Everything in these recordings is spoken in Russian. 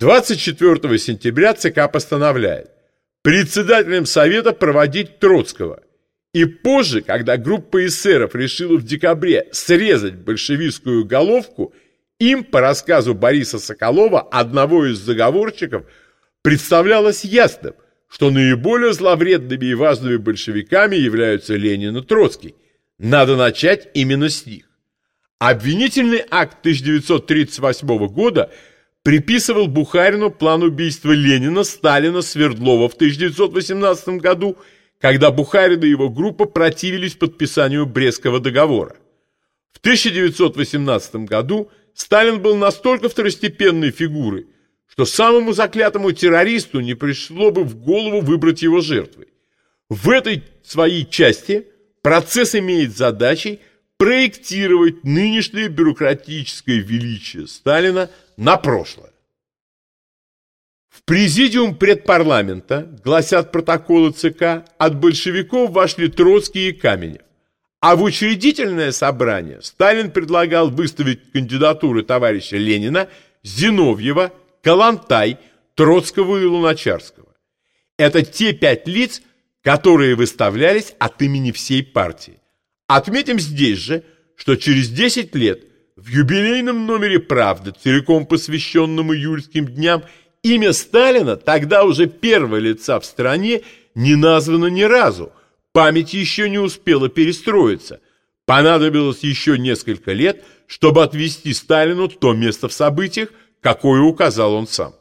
24 сентября ЦК постановляет председателем Совета проводить Троцкого. И позже, когда группа эсеров решила в декабре срезать большевистскую головку, им, по рассказу Бориса Соколова, одного из заговорщиков, представлялось ясным, что наиболее зловредными и важными большевиками являются Ленин и Троцкий. Надо начать именно с них. Обвинительный акт 1938 года приписывал Бухарину план убийства Ленина, Сталина, Свердлова в 1918 году, когда Бухарин и его группа противились подписанию Брестского договора. В 1918 году Сталин был настолько второстепенной фигурой, что самому заклятому террористу не пришло бы в голову выбрать его жертвой. В этой своей части процесс имеет задачей проектировать нынешнее бюрократическое величие Сталина на прошлое. В президиум предпарламента, гласят протоколы ЦК, от большевиков вошли Троцкий и Каменев. А в учредительное собрание Сталин предлагал выставить кандидатуры товарища Ленина, Зиновьева, Калантай, Троцкого и Луначарского. Это те пять лиц, которые выставлялись от имени всей партии. Отметим здесь же, что через 10 лет в юбилейном номере «Правды», целиком посвященном июльским дням, имя Сталина, тогда уже первого лица в стране, не названо ни разу. Память еще не успела перестроиться. Понадобилось еще несколько лет, чтобы отвести Сталину то место в событиях, какое указал он сам.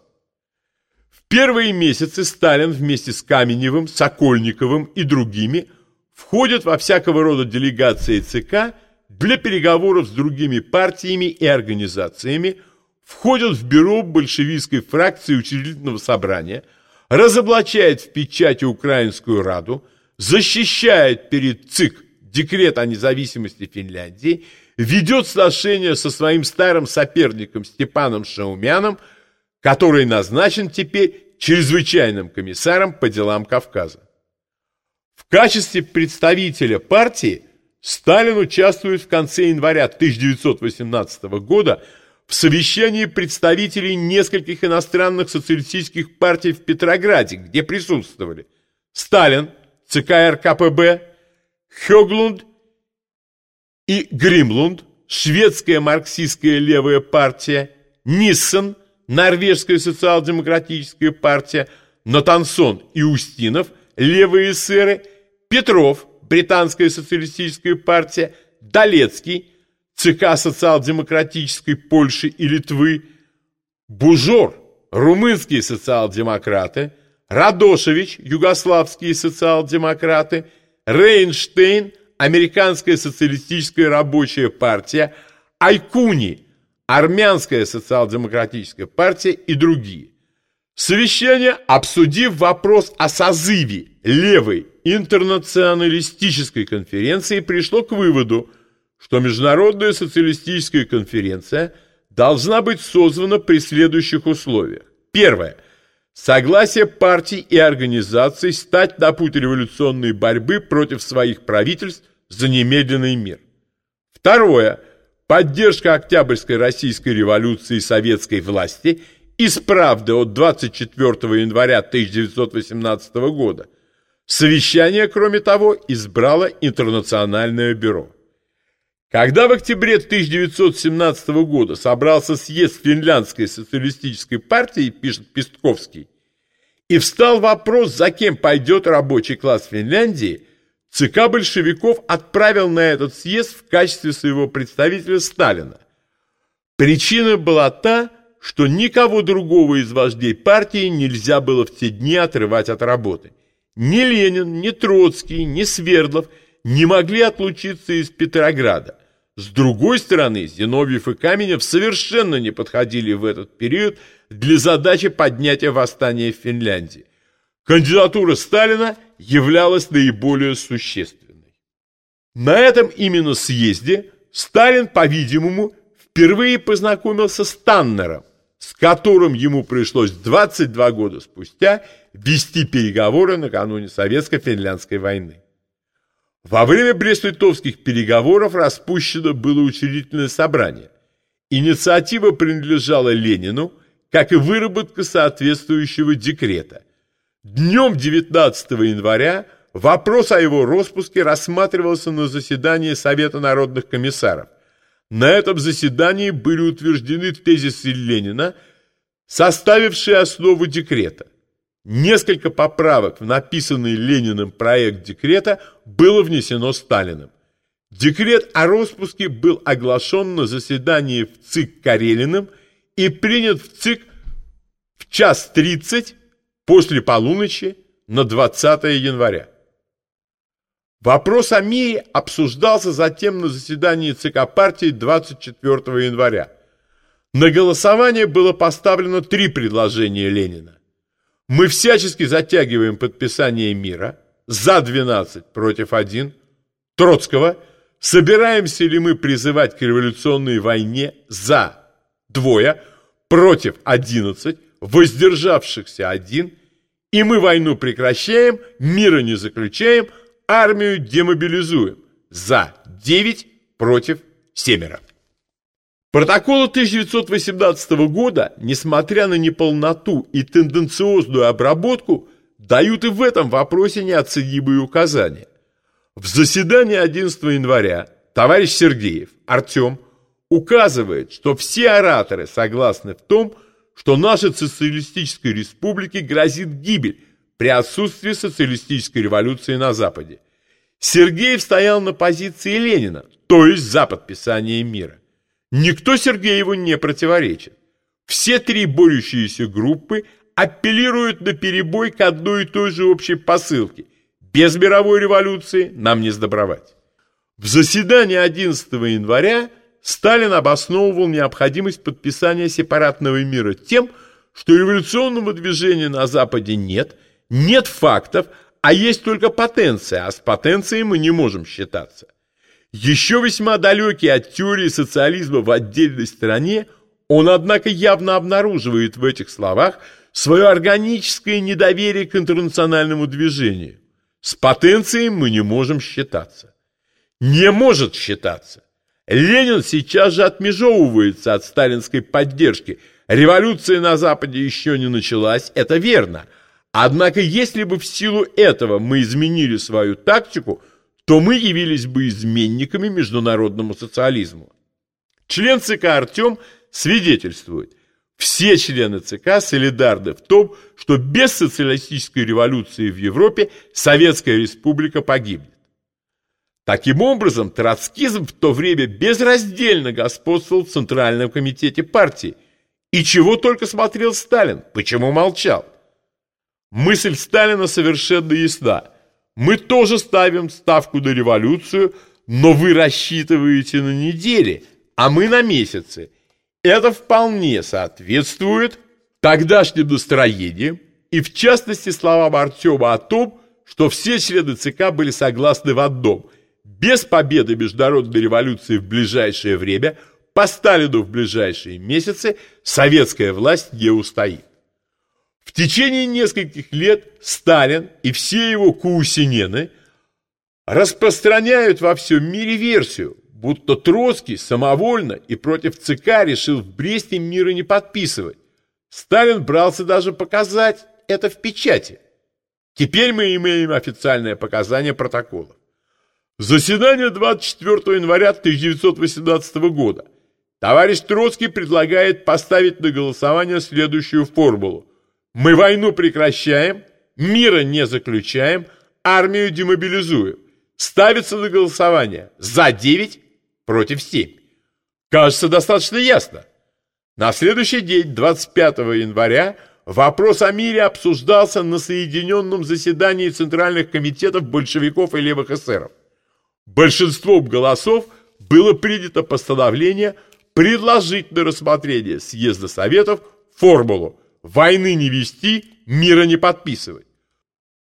В первые месяцы Сталин вместе с Каменевым, Сокольниковым и другими входит во всякого рода делегации ЦК для переговоров с другими партиями и организациями, входит в бюро большевистской фракции учредительного собрания, разоблачает в печати Украинскую Раду, защищает перед ЦИК декрет о независимости Финляндии, ведет сношение со своим старым соперником Степаном Шаумяном, который назначен теперь чрезвычайным комиссаром по делам Кавказа. В качестве представителя партии Сталин участвует в конце января 1918 года в совещании представителей нескольких иностранных социалистических партий в Петрограде, где присутствовали Сталин, ЦК РКПБ, Хёглунд и Гримлунд, шведская марксистская левая партия, Ниссен, норвежская социал-демократическая партия, Натансон и Устинов, левые эсеры, Петров, британская социалистическая партия, Долецкий, ЦК социал-демократической Польши и Литвы, Бужор, румынские социал-демократы, Радошевич, югославские социал-демократы, Рейнштейн, американская социалистическая рабочая партия, Айкуни, армянская социал-демократическая партия и другие. Совещание, обсудив вопрос о созыве левой интернационалистической конференции, пришло к выводу, что Международная социалистическая конференция должна быть созвана при следующих условиях. Первое. Согласие партий и организаций стать на путь революционной борьбы против своих правительств за немедленный мир. Второе. Поддержка Октябрьской российской революции советской власти из правды от 24 января 1918 года. Совещание, кроме того, избрало Интернациональное бюро. Когда в октябре 1917 года собрался съезд финляндской социалистической партии, пишет Пестковский, и встал вопрос, за кем пойдет рабочий класс Финляндии, ЦК большевиков отправил на этот съезд в качестве своего представителя Сталина. Причина была та, что никого другого из вождей партии нельзя было в те дни отрывать от работы. Ни Ленин, ни Троцкий, ни Свердлов не могли отлучиться из Петрограда. С другой стороны, Зиновьев и Каменев совершенно не подходили в этот период для задачи поднятия восстания в Финляндии. Кандидатура Сталина являлась наиболее существенной. На этом именно съезде Сталин, по-видимому, впервые познакомился с Таннером, с которым ему пришлось 22 года спустя вести переговоры накануне Советско-финляндской войны. Во время Брест-Литовских переговоров распущено было учредительное собрание. Инициатива принадлежала Ленину, как и выработка соответствующего декрета. Днем 19 января вопрос о его распуске рассматривался на заседании Совета народных комиссаров. На этом заседании были утверждены тезисы Ленина, составившие основу декрета. Несколько поправок в написанный Лениным проект декрета было внесено Сталиным. Декрет о распуске был оглашен на заседании в ЦИК Карелиным и принят в ЦИК в час 30 после полуночи на 20 января. Вопрос о мире обсуждался затем на заседании ЦК партии 24 января. На голосование было поставлено три предложения Ленина. Мы всячески затягиваем подписание мира, за 12 против 1, Троцкого, собираемся ли мы призывать к революционной войне за двое, против 11, воздержавшихся один, и мы войну прекращаем, мира не заключаем, армию демобилизуем. За 9 против семеро. Протоколы 1918 года, несмотря на неполноту и тенденциозную обработку, дают и в этом вопросе неоценимые указания. В заседании 11 января товарищ Сергеев, Артем, указывает, что все ораторы согласны в том, что нашей социалистической республике грозит гибель при отсутствии социалистической революции на Западе. Сергеев стоял на позиции Ленина, то есть за подписание мира. Никто Сергееву не противоречит. Все три борющиеся группы апеллируют на перебой к одной и той же общей посылке. Без мировой революции нам не сдобровать. В заседании 11 января Сталин обосновывал необходимость подписания сепаратного мира тем, что революционного движения на Западе нет, нет фактов, а есть только потенция, а с потенцией мы не можем считаться. Еще весьма далекий от теории социализма в отдельной стране, он, однако, явно обнаруживает в этих словах свое органическое недоверие к интернациональному движению. С потенцией мы не можем считаться. Не может считаться. Ленин сейчас же отмежевывается от сталинской поддержки. Революция на Западе еще не началась, это верно. Однако, если бы в силу этого мы изменили свою тактику, то мы явились бы изменниками международному социализму. Член ЦК Артем свидетельствует, все члены ЦК солидарны в том, что без социалистической революции в Европе Советская Республика погибнет. Таким образом, троцкизм в то время безраздельно господствовал в Центральном комитете партии. И чего только смотрел Сталин, почему молчал? Мысль Сталина совершенно ясна. Мы тоже ставим ставку на революцию, но вы рассчитываете на недели, а мы на месяцы. Это вполне соответствует тогдашним настроениям и в частности словам Артема о том, что все члены ЦК были согласны в одном – без победы международной революции в ближайшее время, по Сталину в ближайшие месяцы, советская власть не устоит. В течение нескольких лет Сталин и все его каусинены распространяют во всем мире версию, будто Троцкий самовольно и против ЦК решил в Бресте мира не подписывать. Сталин брался даже показать это в печати. Теперь мы имеем официальное показание протоколов. Заседание 24 января 1918 года. Товарищ Троцкий предлагает поставить на голосование следующую формулу. Мы войну прекращаем, мира не заключаем, армию демобилизуем. Ставится на голосование за 9 против 7. Кажется, достаточно ясно. На следующий день, 25 января, вопрос о мире обсуждался на соединенном заседании Центральных комитетов большевиков и левых эсеров. Большинством голосов было принято постановление предложить на рассмотрение съезда Советов формулу «войны не вести, мира не подписывать».